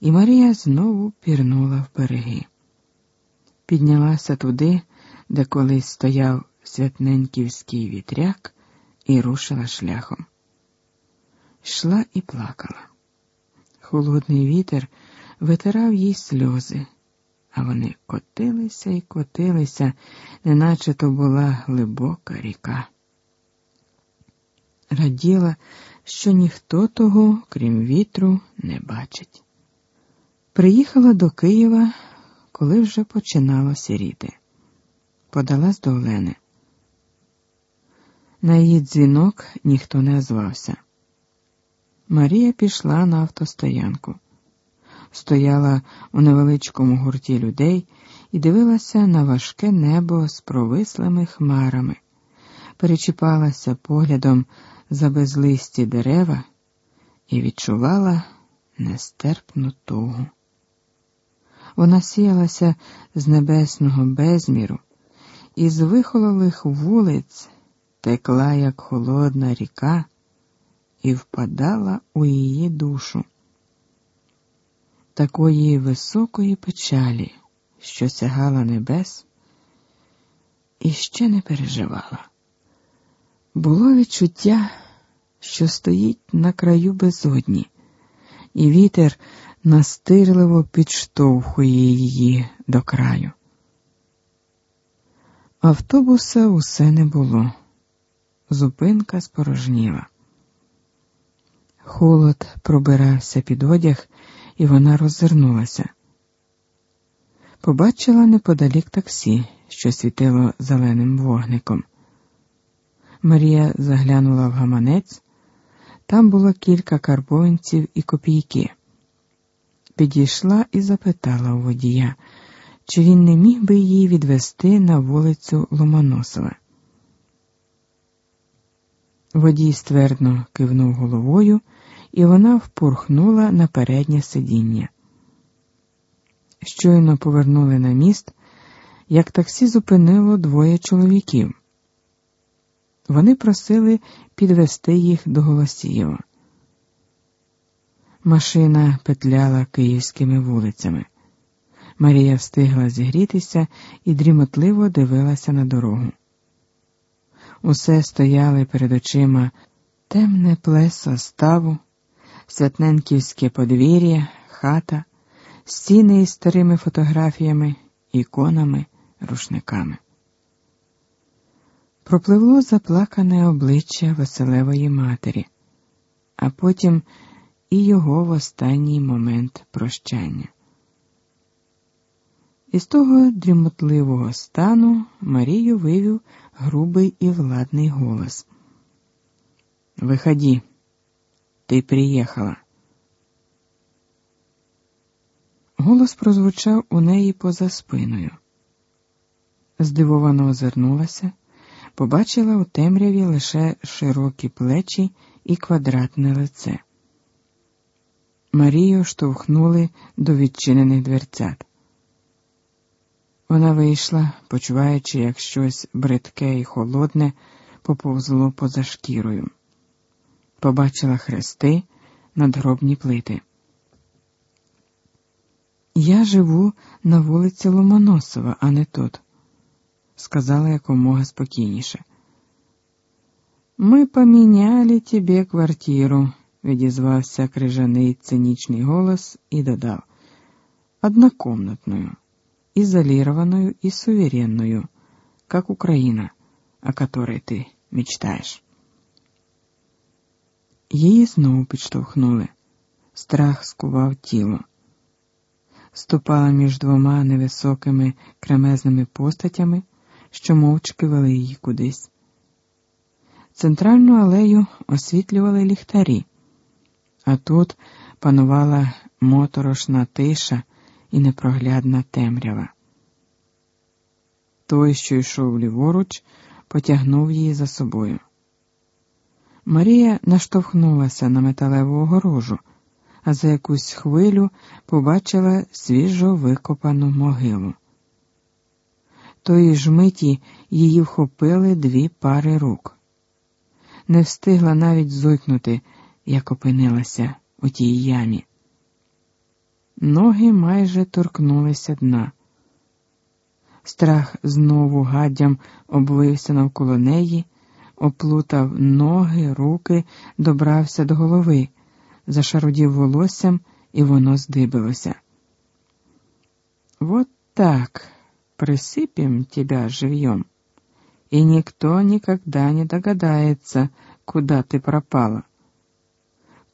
і Марія знову пірнула в береги. Піднялася туди, де колись стояв святненьківський вітряк, і рушила шляхом. Йшла і плакала. Холодний вітер витирав їй сльози, а вони котилися і котилися, неначе то була глибока ріка. Раділа, що ніхто того, крім вітру, не бачить. Приїхала до Києва, коли вже починало сіріти. Подалась до Олени. На її дзвінок ніхто не озвався. Марія пішла на автостоянку, стояла у невеличкому гурті людей і дивилася на важке небо з провислими хмарами, перечіпалася поглядом за безлисті дерева і відчувала нестерпну тугу. Вона сіялася з небесного безміру, і з вихололих вулиць текла, як холодна ріка, і впадала у її душу. Такої високої печалі, що сягала небес, і ще не переживала. Було відчуття, що стоїть на краю безодні, і вітер настирливо підштовхує її до краю. Автобуса усе не було. Зупинка спорожніла. Холод пробирався під одяг, і вона роззирнулася. Побачила неподалік таксі, що світило зеленим вогником. Марія заглянула в гаманець, там було кілька карбованців і копійки. Підійшла і запитала у водія, чи він не міг би її відвести на вулицю Ломоносова. Водій ствердно кивнув головою, і вона впурхнула на переднє сидіння. Щойно повернули на міст, як таксі зупинило двоє чоловіків. Вони просили підвести їх до Голосієва. Машина петляла київськими вулицями. Марія встигла зігрітися і дрімотливо дивилася на дорогу. Усе стояли перед очима темне плесо ставу, святненківське подвір'я, хата, стіни із старими фотографіями, іконами, рушниками. Пропливло заплакане обличчя Василевої матері, а потім і його в останній момент прощання. Із того дрімотливого стану Марію вивів грубий і владний голос. Виходи, ти приїхала. Голос прозвучав у неї поза спиною. Здивовано озирнулася, побачила у темряві лише широкі плечі і квадратне лице. Марію штовхнули до відчинених дверцят. Вона вийшла, почуваючи, як щось бридке і холодне поповзло поза шкірою. Побачила хрести, надгробні плити. Я живу на вулиці Ломоносова, а не тут, сказала якомога спокійніше. Ми поміняли тебе квартиру, відізвався крижаний цинічний голос і додав однокомнатную изолированную и суверенную, как Украина, о которой ты мечтаєш. Її знову підштовхнули. Страх скував тіло. Ступала між двома невисокими кремезними постатями, що мовчки вели її кудись. Центральну алею освітлювали ліхтарі, а тут панувала моторошна тиша і непроглядна темрява. Той, що йшов ліворуч, потягнув її за собою. Марія наштовхнулася на металеву огорожу, а за якусь хвилю побачила свіжо викопану могилу. Тої ж миті її вхопили дві пари рук. Не встигла навіть зойкнути, як опинилася у тій ямі. ноги майже торкнулися дна. Страх знову гаддям обвився навколо неї, оплутав ноги, руки, добрався до голови, зашарудів волоссям, і воно здибилося. Вот так присыпем тебя живьем, и никто никогда не догадается, куда ты пропала.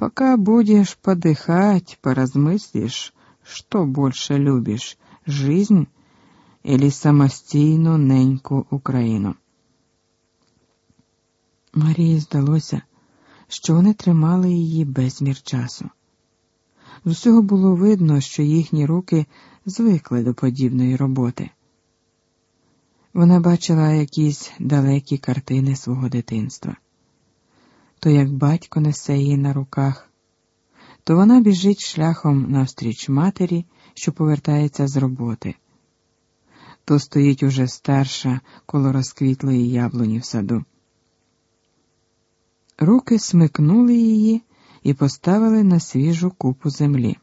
Пока будешь подыхать, поразмыслишь, что больше любишь — жизнь или самостійну неньку Україну. Марії здалося, що вони тримали її безмір часу. З усього було видно, що їхні руки звикли до подібної роботи. Вона бачила якісь далекі картини свого дитинства то як батько несе її на руках, то вона біжить шляхом навстріч матері, що повертається з роботи, то стоїть уже старша коло розквітлої яблуні в саду. Руки смикнули її і поставили на свіжу купу землі.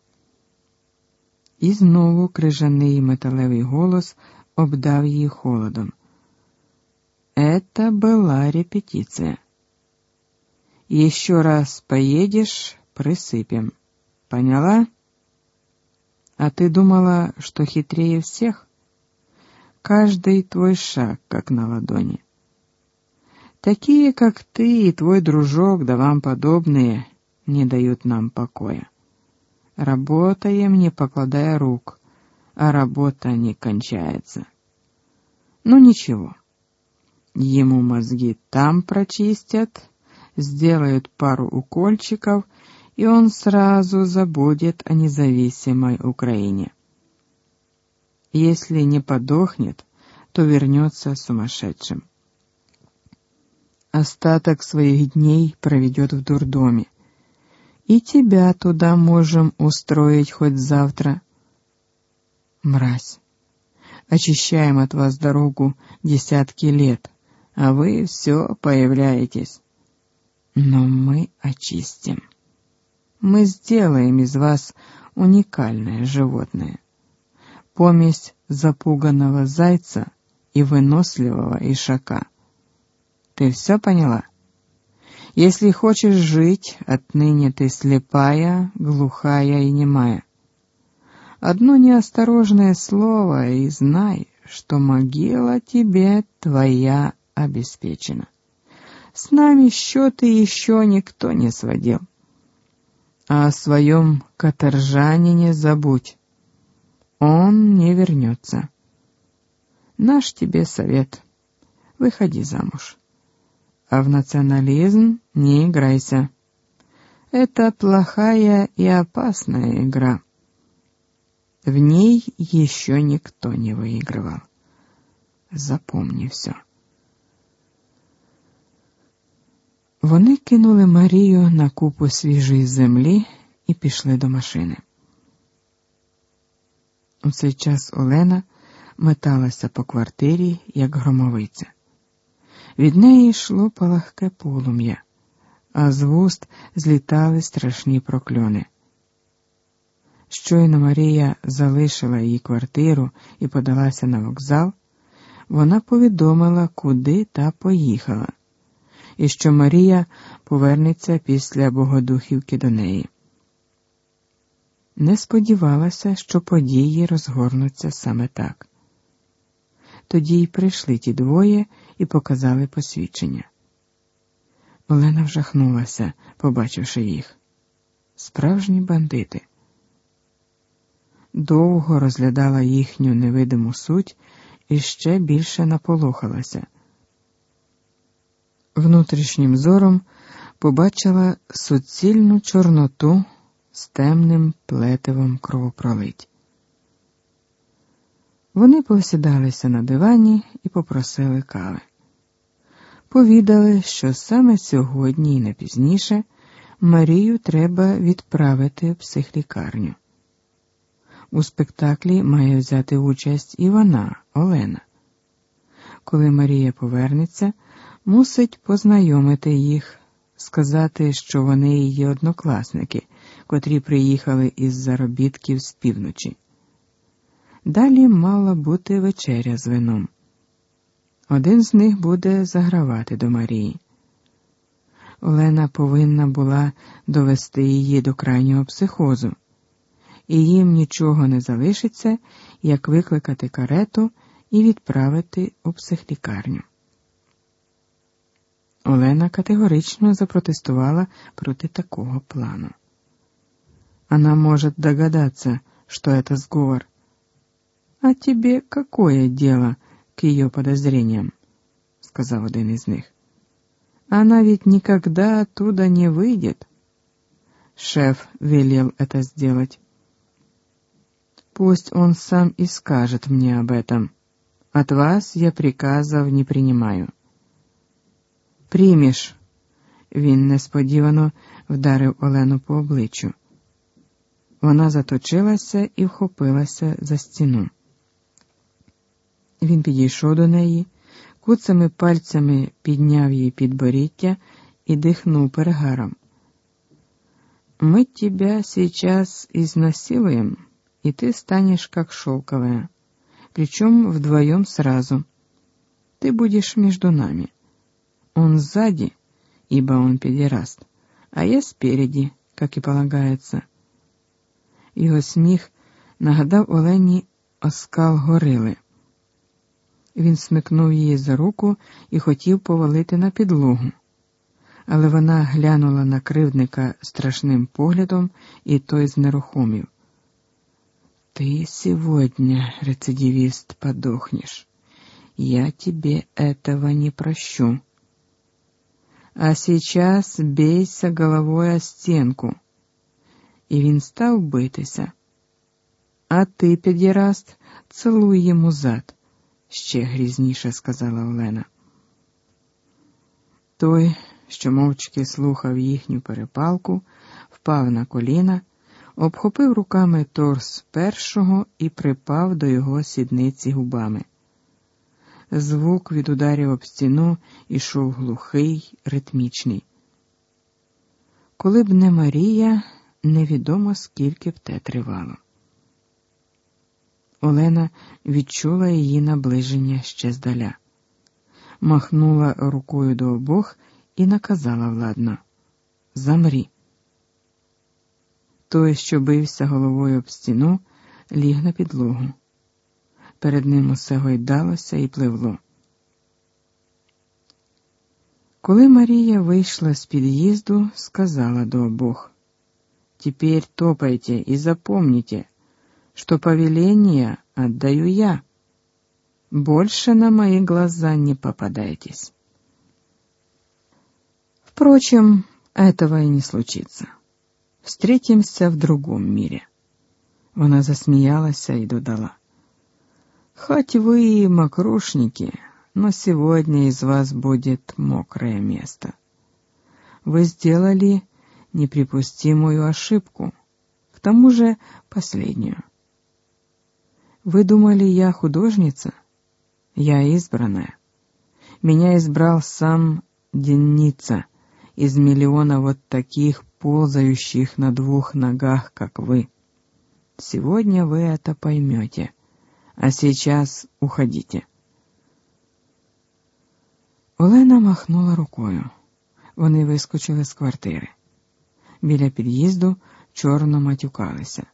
І знову крижаний металевий голос обдав її холодом. Это была репетиция. Еще раз поедешь, присыпем. Поняла? А ты думала, что хитрее всех? Каждый твой шаг, как на ладони. Такие, как ты и твой дружок, да вам подобные, не дают нам покоя. Работаем, не покладая рук, а работа не кончается. Ну ничего, ему мозги там прочистят, сделают пару укольчиков, и он сразу забудет о независимой Украине. Если не подохнет, то вернется сумасшедшим. Остаток своих дней проведет в дурдоме. И тебя туда можем устроить хоть завтра. Мразь, очищаем от вас дорогу десятки лет, а вы все появляетесь. Но мы очистим. Мы сделаем из вас уникальное животное. Помесь запуганного зайца и выносливого ишака. Ты все поняла? Если хочешь жить, отныне ты слепая, глухая и немая. Одно неосторожное слово, и знай, что могила тебе твоя обеспечена. С нами счеты еще никто не сводил. А о своем каторжанине забудь. Он не вернется. Наш тебе совет. Выходи замуж. А в национализм не играйся. Это плохая и опасная игра. В ней еще никто не выигрывал. Запомни все. Вони кинули Марію на купу свіжої землі і пішли до машини. У цей час Олена металася по квартирі, як громовиця. Від неї йшло палахке полум'я, а з вуст злітали страшні прокльони. Щойно Марія залишила її квартиру і подалася на вокзал, вона повідомила, куди та поїхала і що Марія повернеться після Богодухівки до неї. Не сподівалася, що події розгорнуться саме так. Тоді й прийшли ті двоє і показали посвідчення. Олена вжахнулася, побачивши їх. Справжні бандити. Довго розглядала їхню невидиму суть і ще більше наполохалася внутрішнім зором побачила суцільну чорноту з темним плетивом кровопролить. Вони посідалися на дивані і попросили кави. Повідали, що саме сьогодні і не пізніше Марію треба відправити в психлікарню. У спектаклі має взяти участь і вона, Олена. Коли Марія повернеться, мусить познайомити їх, сказати, що вони її однокласники, котрі приїхали із заробітків з півночі. Далі мала бути вечеря з вином. Один з них буде загравати до Марії. Олена повинна була довести її до крайнього психозу, і їм нічого не залишиться, як викликати карету і відправити у психлікарню. Олена категорично запротестувала проти такого плану. Она может догадаться, что это сговор. А тебе какое дело к ее подозрениям? сказал один из них. Она ведь никогда оттуда не выйдет. Шеф велел это сделать. Пусть он сам и скажет мне об этом. От вас я приказов не принимаю. Приміш. Він несподівано вдарив Олену по обличчю. Вона заточилася і вхопилася за стіну. Він підійшов до неї, куцими пальцями підняв її підборіття і дихнув перегаром. Мы тебя сейчас изнасилуем, и ты станешь как шелковая, причем вдвоем сразу. Ты будешь между нами. Он сзади, ибо он педераст, а я спереди, как и полагается. Його сміх нагадав Олені оскал горили. Він смикнув її за руку і хотів повалити на підлогу, але вона глянула на кривдника страшним поглядом, і той знерухомів. Ти сьогодні, рецидивіст, подохнеш. Я тебе этого не прощу. А сейчас бейся головой о стенку. І він став битися. А ти, підіраст, цілуй йому зад, ще грізніше сказала Олена. Той, що мовчки слухав їхню перепалку, впав на коліна, обхопив руками торс першого і припав до його сідниці губами. Звук від ударів об стіну ішов глухий, ритмічний. Коли б не Марія, невідомо скільки б те тривало. Олена відчула її наближення ще здаля, махнула рукою до обох і наказала владно Замрі. Той, що бився головою об стіну, ліг на підлогу. Перед ним усе гойдалося і пливло. Коли Марія вийшла з під'їзду, сказала до обох Теперь топайте и запомните, что повеление отдаю я. Больше на мои глаза не попадайтесь. Впрочем, этого и не случится. Встретимся в другом мире. Вона засмеялась и додала. Хоть вы и мокрушники, но сегодня из вас будет мокрое место. Вы сделали неприпустимую ошибку, к тому же последнюю. Вы думали, я художница? Я избранная. Меня избрал сам Денница из миллиона вот таких ползающих на двух ногах, как вы. Сегодня вы это поймете, а сейчас уходите. Олена махнула рукою. Вони вискочили з квартири. Біля під'їзду чорно матюкалися.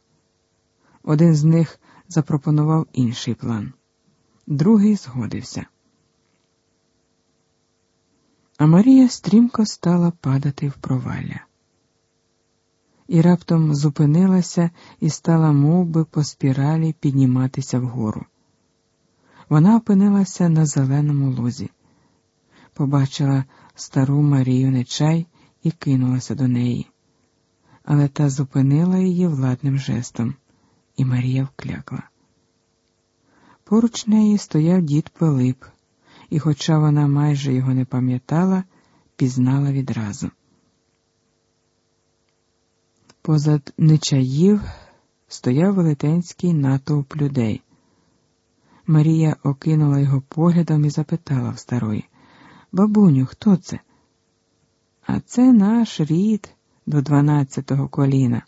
Один з них запропонував інший план, другий згодився. А Марія стрімко стала падати в провалля. І раптом зупинилася і стала мов би, по спіралі підніматися вгору. Вона опинилася на зеленому лозі, побачила стару Марію Нечай і кинулася до неї але та зупинила її владним жестом, і Марія вклякла. Поруч неї стояв дід Пилип, і, хоча вона майже його не пам'ятала, пізнала відразу. Позад нечаїв стояв велетенський натовп людей. Марія окинула його поглядом і запитала в старої Бабуню, хто це? А це наш рід, до дванадцятого коліна.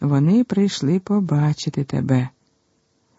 Вони прийшли побачити тебе.